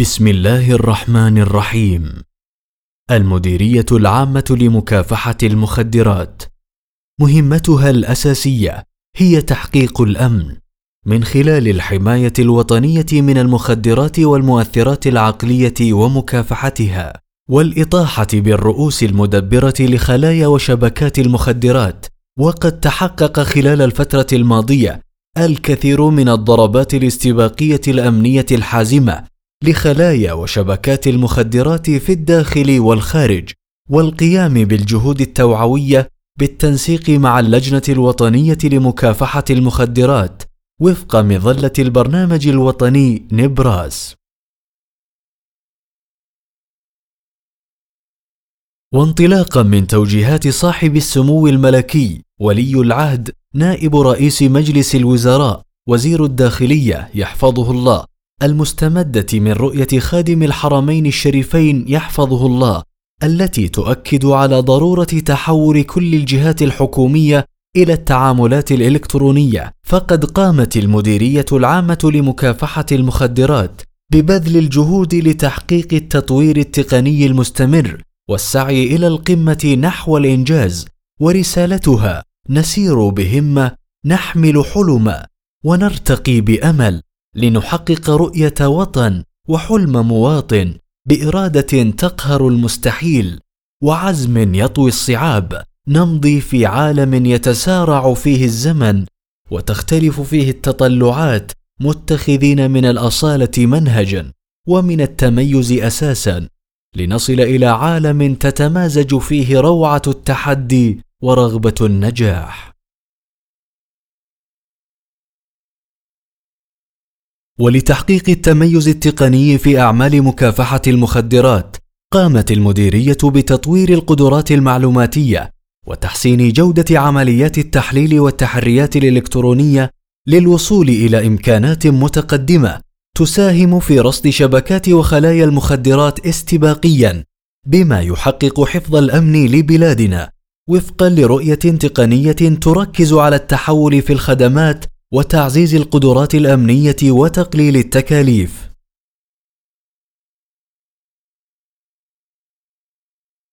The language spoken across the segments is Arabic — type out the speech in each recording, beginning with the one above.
بسم الله الرحمن الرحيم. المديرية العامة لمكافحة المخدرات. مهمتها الأساسية هي تحقيق الأمن. من خلال الحماية الوطنية من المخدرات والمؤثرات العقلية ومكافحتها والإطاحة بالرؤوس المدبرة لخلايا وشبكات المخدرات وقد تحقق خلال الفترة الماضية الكثير من الضربات الاستباقية الأمنية الحازمة لخلايا وشبكات المخدرات في الداخل والخارج والقيام بالجهود التوعوية بالتنسيق مع اللجنة الوطنية لمكافحة المخدرات وفق مظلة البرنامج الوطني نبراس. وانطلاقا من توجيهات صاحب السمو الملكي ولي العهد نائب رئيس مجلس الوزراء وزير الداخلية يحفظه الله. المستمدة من رؤية خادم الحرمين الشريفين يحفظه الله التي تؤكد على ضرورة تحول كل الجهات الحكومية إلى التعاملات الإلكترونية. فقد قامت المديرية العامة لمكافحة المخدرات ببذل الجهود لتحقيق التطوير التقني المستمر والسعي إلى القمة نحو الإنجاز ورسالتها نسير بهمة نحمل حلما ونرتقي بأمل. لنحقق رؤية وطن وحلم مواطن بإرادة تقهر المستحيل وعزم يطوي الصعاب. نمضي في عالم يتسارع فيه الزمن وتختلف فيه التطلعات متخذين من الأصالة منهجا ومن التميز أساسا. لنصل إلى عالم تتمازج فيه روعة التحدي ورغبة النجاح. ولتحقيق التميز التقني في أعمال مكافحة المخدرات قامت المديرية بتطوير القدرات المعلوماتية وتحسين جودة عمليات التحليل والتحريات الإلكترونية للوصول إلى إمكانات متقدمة تساهم في رصد شبكات وخلايا المخدرات استباقيا بما يحقق حفظ الأمن لبلادنا وفقا لرؤية تقنية تركز على التحول في الخدمات وتعزيز القدرات الأمنية وتقليل التكاليف.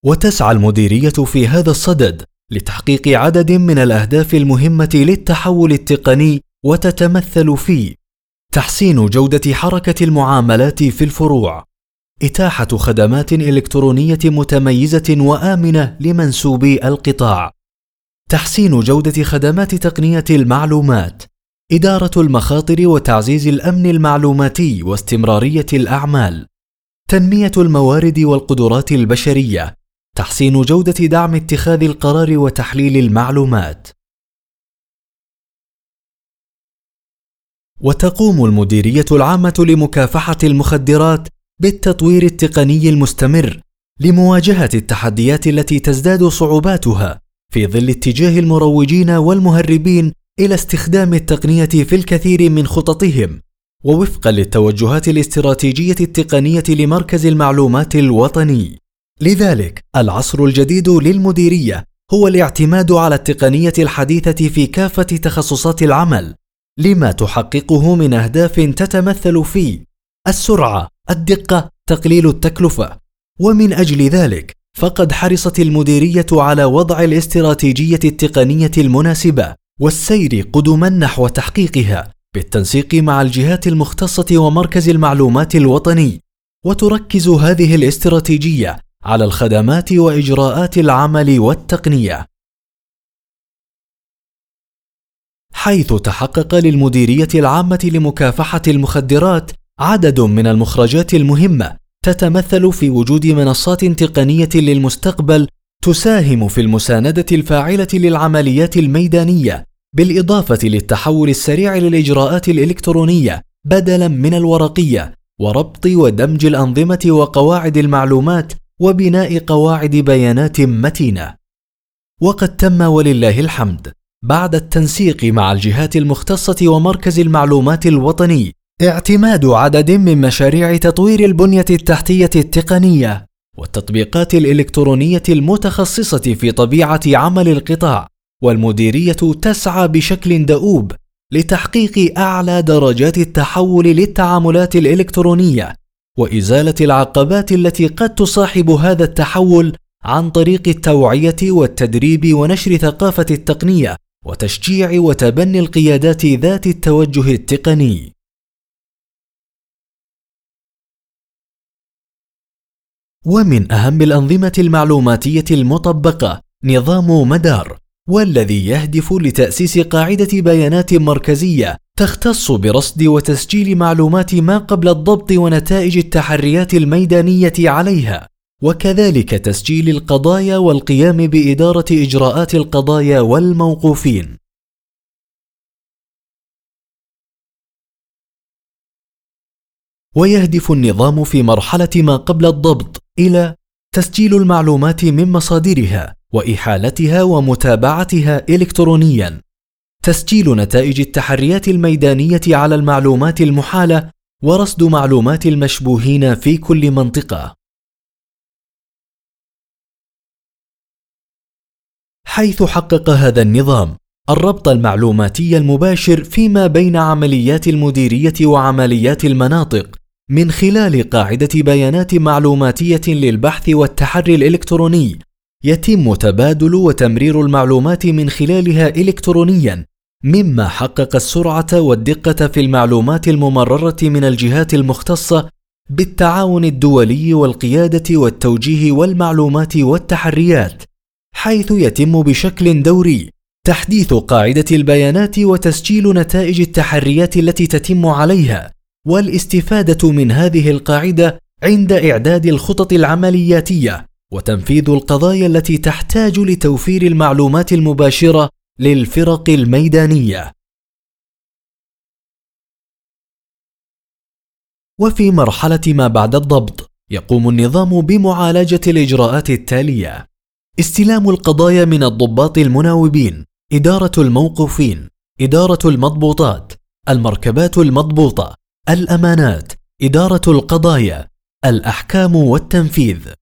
وتسعى المديرية في هذا الصدد لتحقيق عدد من الأهداف المهمة للتحول التقني وتتمثل في تحسين جودة حركة المعاملات في الفروع. إتاحة خدمات إلكترونية متميزة وآمنة لمنسوبي القطاع. تحسين جودة خدمات تقنيه المعلومات. إدارة المخاطر وتعزيز الأمن المعلوماتي واستمرارية الأعمال. تنمية الموارد والقدرات البشرية. تحسين جودة دعم اتخاذ القرار وتحليل المعلومات. وتقوم المديرية العامة لمكافحة المخدرات بالتطوير التقني المستمر لمواجهة التحديات التي تزداد صعوباتها في ظل اتجاه المروجين والمهربين إلى استخدام التقنية في الكثير من خططهم ووفقا للتوجهات الاستراتيجية التقنية لمركز المعلومات الوطني. لذلك العصر الجديد للمديرية هو الاعتماد على التقنية الحديثة في كافة تخصصات العمل لما تحققه من أهداف تتمثل في السرعة الدقة تقليل التكلفة. ومن أجل ذلك فقد حرصت المديرية على وضع الاستراتيجية التقنية المناسبة. والسير قدما نحو تحقيقها بالتنسيق مع الجهات المختصة ومركز المعلومات الوطني. وتركز هذه الاستراتيجية على الخدمات وإجراءات العمل والتقنية. حيث تحقق للمديرية العامة لمكافحة المخدرات عدد من المخرجات المهمة تتمثل في وجود منصات تقنية للمستقبل تساهم في المساندة الفاعلة للعمليات الميدانية. بالإضافة للتحول السريع للإجراءات الإلكترونية بدلا من الورقية وربط ودمج الأنظمة وقواعد المعلومات وبناء قواعد بيانات متينة. وقد تم ولله الحمد بعد التنسيق مع الجهات المختصة ومركز المعلومات الوطني اعتماد عدد من مشاريع تطوير البنية التحتية التقنية والتطبيقات الإلكترونية المتخصصة في طبيعة عمل القطاع. والمديرية تسعى بشكل دؤوب لتحقيق أعلى درجات التحول للتعاملات الإلكترونية وإزالة العقبات التي قد تصاحب هذا التحول عن طريق التوعية والتدريب ونشر ثقافة التقنية وتشجيع وتبني القيادات ذات التوجه التقني. ومن أهم الأنظمة المعلوماتية المطبقة نظام مدار. والذي يهدف لتأسيس قاعدة بيانات مركزية تختص برصد وتسجيل معلومات ما قبل الضبط ونتائج التحريات الميدانية عليها وكذلك تسجيل القضايا والقيام بإدارة إجراءات القضايا والموقوفين. ويهدف النظام في مرحلة ما قبل الضبط إلى تسجيل المعلومات من مصادرها وإحالتها ومتابعتها الكترونيا. تسجيل نتائج التحريات الميدانية على المعلومات المحالة ورصد معلومات المشبوهين في كل منطقة. حيث حقق هذا النظام الربط المعلوماتي المباشر فيما بين عمليات المديرية وعمليات المناطق من خلال قاعدة بيانات معلوماتية للبحث والتحري الإلكتروني يتم تبادل وتمرير المعلومات من خلالها الكترونيا مما حقق السرعة والدقة في المعلومات الممررة من الجهات المختصة بالتعاون الدولي والقيادة والتوجيه والمعلومات والتحريات حيث يتم بشكل دوري تحديث قاعدة البيانات وتسجيل نتائج التحريات التي تتم عليها والاستفادة من هذه القاعدة عند إعداد الخطط العملياتية. وتنفيذ القضايا التي تحتاج لتوفير المعلومات المباشرة للفرق الميدانية. وفي مرحلة ما بعد الضبط يقوم النظام بمعالجة الإجراءات التالية. استلام القضايا من الضباط المناوبين إدارة الموقوفين إدارة المضبوطات المركبات المضبوطة الأمانات إدارة القضايا الأحكام والتنفيذ.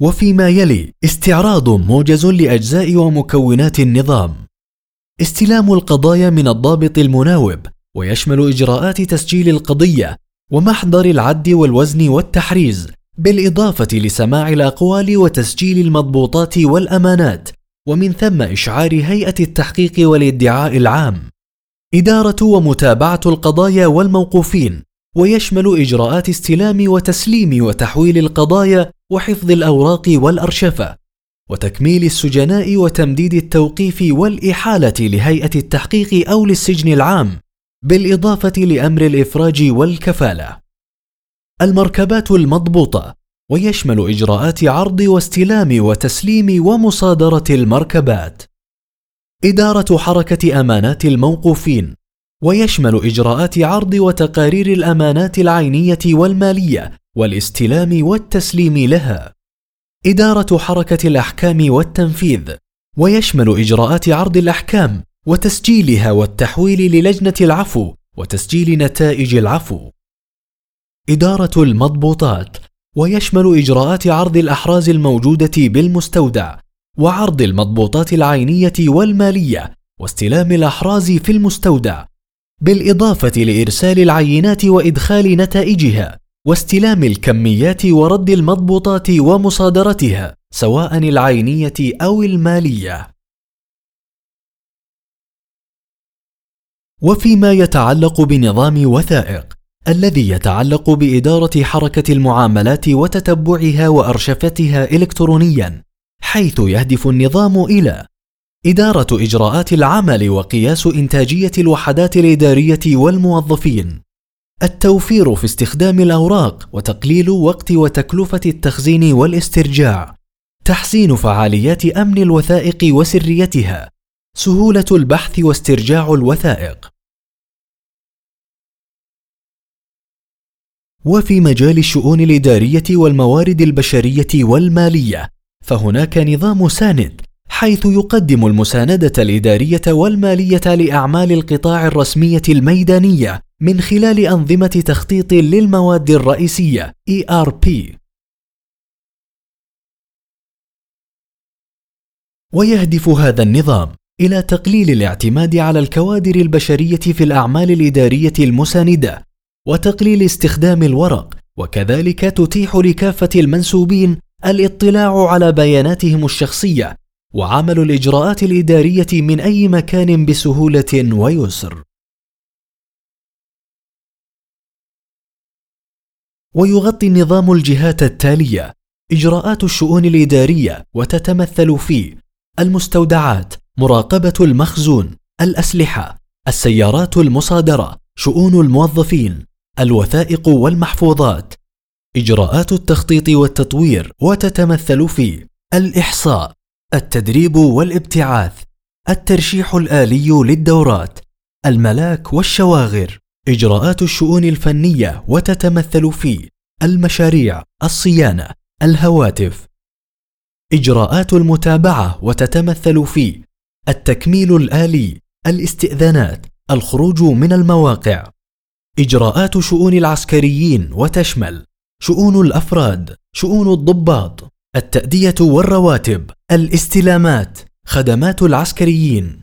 وفيما يلي استعراض موجز لأجزاء ومكونات النظام. استلام القضايا من الضابط المناوب ويشمل إجراءات تسجيل القضية ومحضر العد والوزن والتحريز بالإضافة لسماع الأقوال وتسجيل المضبوطات والأمانات ومن ثم إشعار هيئة التحقيق والادعاء العام. إدارة ومتابعة القضايا والموقوفين ويشمل إجراءات استلام وتسليم وتحويل القضايا وحفظ الأوراق والأرشفة وتكميل السجناء وتمديد التوقيف والإحالة لهيئة التحقيق أو للسجن العام بالإضافة لأمر الإفراج والكفالة. المركبات المضبوطة ويشمل إجراءات عرض واستلام وتسليم ومصادرة المركبات. إدارة حركة أمانات الموقوفين. ويشمل إجراءات عرض وتقارير الأمانات العينية والمالية والاستلام والتسليم لها. إدارة حركة الأحكام والتنفيذ. ويشمل إجراءات عرض الأحكام وتسجيلها والتحويل للجنة العفو وتسجيل نتائج العفو. إدارة المضبوطات. ويشمل إجراءات عرض الأحراز الموجودة بالمستودع وعرض المضبوطات العينية والمالية واستلام الأحراز في المستودع بالإضافة لإرسال العينات وإدخال نتائجها واستلام الكميات ورد المضبوطات ومصادرتها سواء العينية أو المالية. وفيما يتعلق بنظام وثائق الذي يتعلق بإدارة حركة المعاملات وتتبعها وأرشفتها الكترونيا حيث يهدف النظام إلى إدارة إجراءات العمل وقياس إنتاجية الوحدات الإدارية والموظفين. التوفير في استخدام الأوراق وتقليل وقت وتكلفة التخزين والاسترجاع. تحسين فعاليات أمن الوثائق وسريتها. سهولة البحث واسترجاع الوثائق. وفي مجال الشؤون الإدارية والموارد البشرية والمالية فهناك نظام ساند حيث يقدم المساندة الإدارية والمالية لأعمال القطاع الرسمية الميدانية من خلال أنظمة تخطيط للمواد الرئيسية ERP ويهدف هذا النظام إلى تقليل الاعتماد على الكوادر البشرية في الأعمال الإدارية المساندة وتقليل استخدام الورق وكذلك تتيح لكافة المنسوبين الاطلاع على بياناتهم الشخصية وعمل الإجراءات الإدارية من أي مكان بسهولة ويسر. ويغطي النظام الجهات التالية إجراءات الشؤون الإدارية وتتمثل في المستودعات مراقبة المخزون الأسلحة السيارات المصادرة شؤون الموظفين الوثائق والمحفوظات. إجراءات التخطيط والتطوير وتتمثل في الإحصاء التدريب والابتعاث الترشيح الآلي للدورات الملاك والشواغر إجراءات الشؤون الفنية وتتمثل في المشاريع الصيانة الهواتف. إجراءات المتابعة وتتمثل في التكميل الآلي الاستئذانات الخروج من المواقع. إجراءات شؤون العسكريين وتشمل شؤون الأفراد شؤون الضباط. التأدية والرواتب الاستلامات خدمات العسكريين.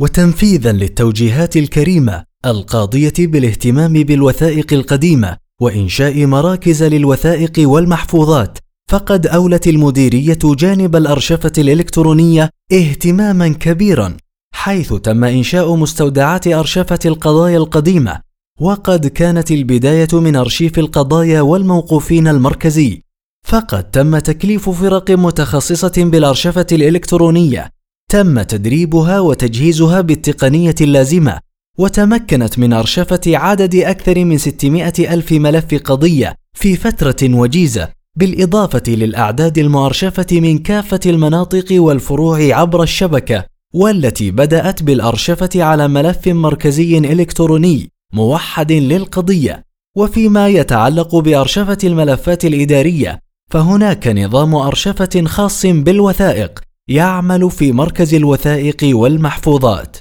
وتنفيذا للتوجيهات الكريمة القاضية بالاهتمام بالوثائق القديمة وإنشاء مراكز للوثائق والمحفوظات. فقد أولت المديرية جانب الأرشفة الإلكترونية اهتماما كبيرا حيث تم إنشاء مستودعات أرشفة القضايا القديمة. وقد كانت البداية من أرشيف القضايا والموقوفين المركزي. فقد تم تكليف فرق متخصصة بالأرشفة الإلكترونية. تم تدريبها وتجهيزها بالتقنية اللازمة وتمكنت من أرشفة عدد أكثر من 600 ألف ملف قضية في فترة وجيزة بالإضافة للأعداد المؤرشفة من كافة المناطق والفروع عبر الشبكة والتي بدأت بالأرشفة على ملف مركزي إلكتروني. موحد للقضية. وفيما يتعلق بأرشفة الملفات الإدارية فهناك نظام أرشفة خاص بالوثائق يعمل في مركز الوثائق والمحفوظات.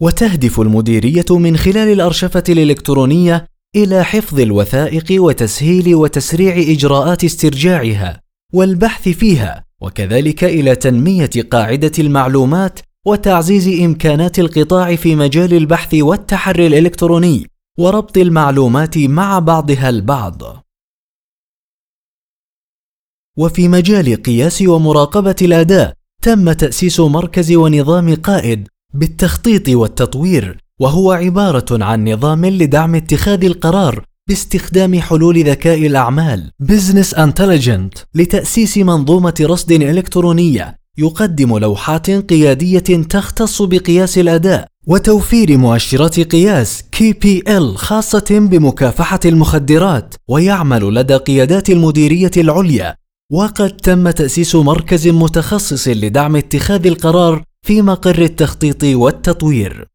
وتهدف المديرية من خلال الأرشفة الإلكترونية إلى حفظ الوثائق وتسهيل وتسريع إجراءات استرجاعها والبحث فيها وكذلك إلى تنمية قاعدة المعلومات وتعزيز إمكانات القطاع في مجال البحث والتحري الإلكتروني وربط المعلومات مع بعضها البعض. وفي مجال قياس ومراقبة الأداء تم تأسيس مركز ونظام قائد بالتخطيط والتطوير وهو عبارة عن نظام لدعم اتخاذ القرار باستخدام حلول ذكاء الأعمال. Business Intelligent لتأسيس منظومة رصد إلكترونية يقدم لوحات قيادية تختص بقياس الأداء وتوفير مؤشرات قياس KPL خاصة بمكافحة المخدرات ويعمل لدى قيادات المديرية العليا. وقد تم تأسيس مركز متخصص لدعم اتخاذ القرار في مقر التخطيط والتطوير.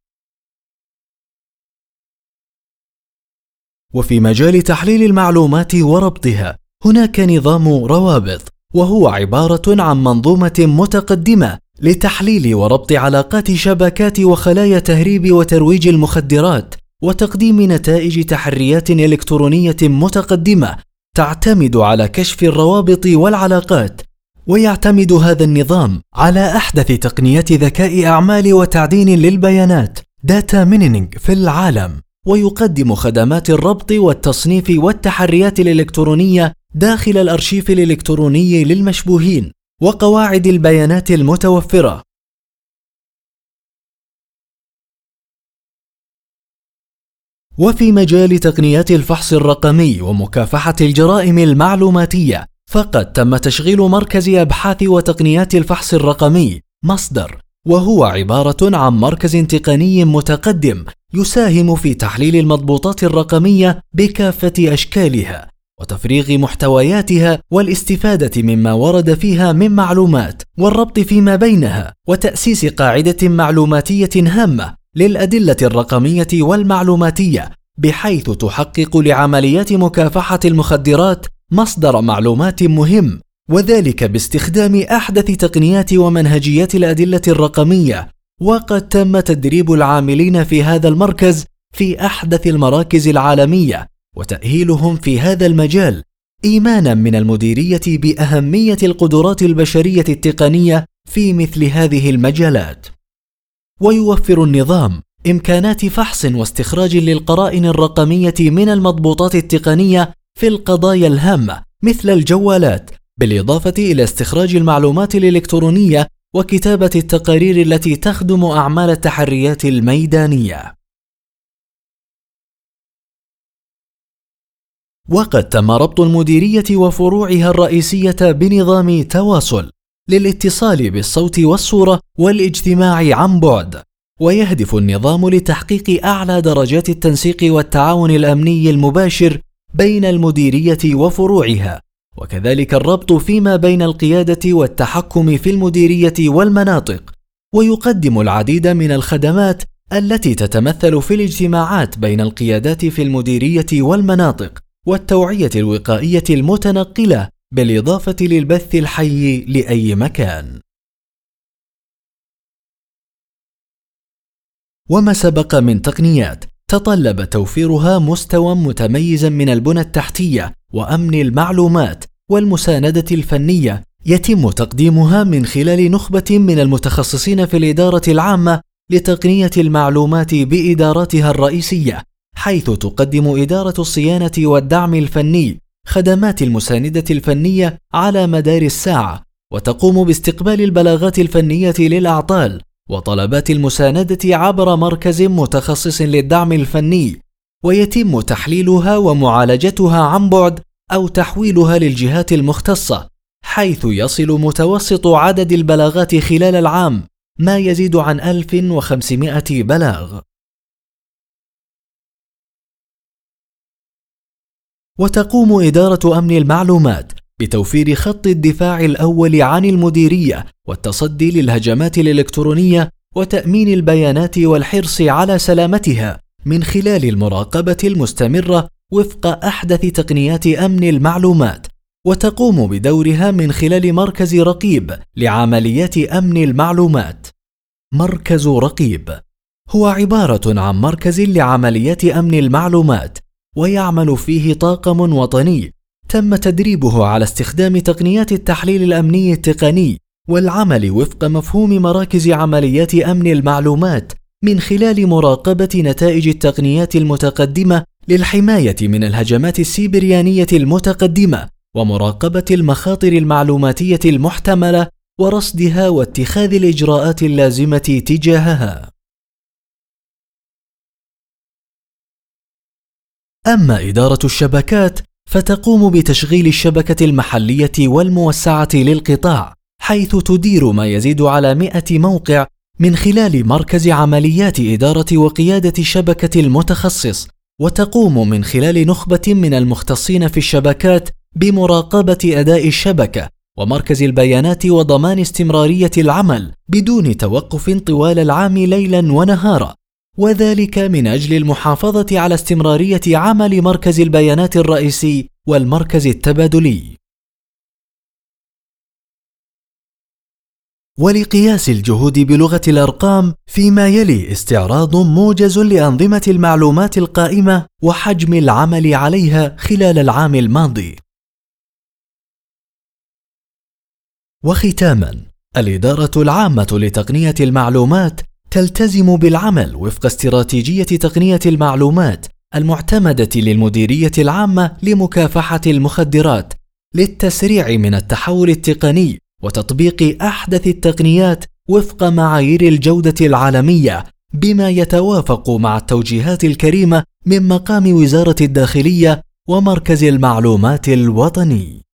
وفي مجال تحليل المعلومات وربطها هناك نظام روابط وهو عبارة عن منظومة متقدمة لتحليل وربط علاقات شبكات وخلايا تهريب وترويج المخدرات وتقديم نتائج تحريات إلكترونية متقدمة تعتمد على كشف الروابط والعلاقات ويعتمد هذا النظام على أحدث تقنيات ذكاء أعمال وتعدين للبيانات data mining في العالم ويقدم خدمات الربط والتصنيف والتحريات الإلكترونية داخل الأرشيف الإلكتروني للمشبوهين وقواعد البيانات المتوفرة. وفي مجال تقنيات الفحص الرقمي ومكافحة الجرائم المعلوماتية فقد تم تشغيل مركز أبحاث وتقنيات الفحص الرقمي مصدر وهو عبارة عن مركز تقني متقدم يساهم في تحليل المضبوطات الرقمية بكافة أشكالها. وتفريغ محتوياتها والاستفادة مما ورد فيها من معلومات والربط فيما بينها وتأسيس قاعدة معلوماتية هامة للأدلة الرقمية والمعلوماتية بحيث تحقق لعمليات مكافحة المخدرات مصدر معلومات مهم وذلك باستخدام أحدث تقنيات ومنهجيات الأدلة الرقمية وقد تم تدريب العاملين في هذا المركز في أحدث المراكز العالمية. وتأهيلهم في هذا المجال إيمانا من المديرية بأهمية القدرات البشرية التقنية في مثل هذه المجالات. ويوفر النظام إمكانات فحص واستخراج للقرائن الرقمية من المضبوطات التقنية في القضايا الهامة مثل الجوالات بالإضافة إلى استخراج المعلومات الإلكترونية وكتابة التقارير التي تخدم أعمال التحريات الميدانية. وقد تم ربط المديرية وفروعها الرئيسية بنظام تواصل للاتصال بالصوت والصورة والاجتماع عن بعد ويهدف النظام لتحقيق أعلى درجات التنسيق والتعاون الأمني المباشر بين المديرية وفروعها وكذلك الربط فيما بين القيادة والتحكم في المديرية والمناطق ويقدم العديد من الخدمات التي تتمثل في الاجتماعات بين القيادات في المديرية والمناطق. والتوعية الوقائية المتنقلة بالإضافة للبث الحي لأي مكان. وما سبق من تقنيات تطلب توفيرها مستوى متميزا من البنى التحتية وأمن المعلومات والمساندة الفنية يتم تقديمها من خلال نخبة من المتخصصين في الإدارة العامة لتقنية المعلومات بإداراتها الرئيسية حيث تقدم إدارة الصيانة والدعم الفني خدمات المساندة الفنية على مدار الساعة وتقوم باستقبال البلاغات الفنية للأعطال وطلبات المساندة عبر مركز متخصص للدعم الفني ويتم تحليلها ومعالجتها عن بعد أو تحويلها للجهات المختصة حيث يصل متوسط عدد البلاغات خلال العام ما يزيد عن 1500 بلاغ. وتقوم إدارة أمن المعلومات بتوفير خط الدفاع الأول عن المديرية والتصدي للهجمات الإلكترونية وتأمين البيانات والحرص على سلامتها من خلال المراقبة المستمرة وفق أحدث تقنيات أمن المعلومات وتقوم بدورها من خلال مركز رقيب لعمليات أمن المعلومات. مركز رقيب هو عبارة عن مركز لعمليات أمن المعلومات ويعمل فيه طاقم وطني. تم تدريبه على استخدام تقنيات التحليل الأمني التقني والعمل وفق مفهوم مراكز عمليات أمن المعلومات من خلال مراقبة نتائج التقنيات المتقدمة للحماية من الهجمات السيبريانية المتقدمة ومراقبة المخاطر المعلوماتية المحتملة ورصدها واتخاذ الإجراءات اللازمة تجاهها. أما إدارة الشبكات فتقوم بتشغيل الشبكة المحلية والموسعة للقطاع حيث تدير ما يزيد على 100 موقع من خلال مركز عمليات إدارة وقيادة شبكه المتخصص وتقوم من خلال نخبة من المختصين في الشبكات بمراقبة أداء الشبكة ومركز البيانات وضمان استمرارية العمل بدون توقف طوال العام ليلا ونهارا. وذلك من أجل المحافظة على استمرارية عمل مركز البيانات الرئيسي والمركز التبادلي. ولقياس الجهود بلغة الأرقام فيما يلي استعراض موجز لأنظمة المعلومات القائمة وحجم العمل عليها خلال العام الماضي. وختاما الإدارة العامة لتقنية المعلومات تلتزم بالعمل وفق استراتيجية تقنية المعلومات المعتمدة للمديرية العامة لمكافحة المخدرات للتسريع من التحول التقني وتطبيق أحدث التقنيات وفق معايير الجودة العالمية بما يتوافق مع التوجيهات الكريمة من مقام وزارة الداخلية ومركز المعلومات الوطني.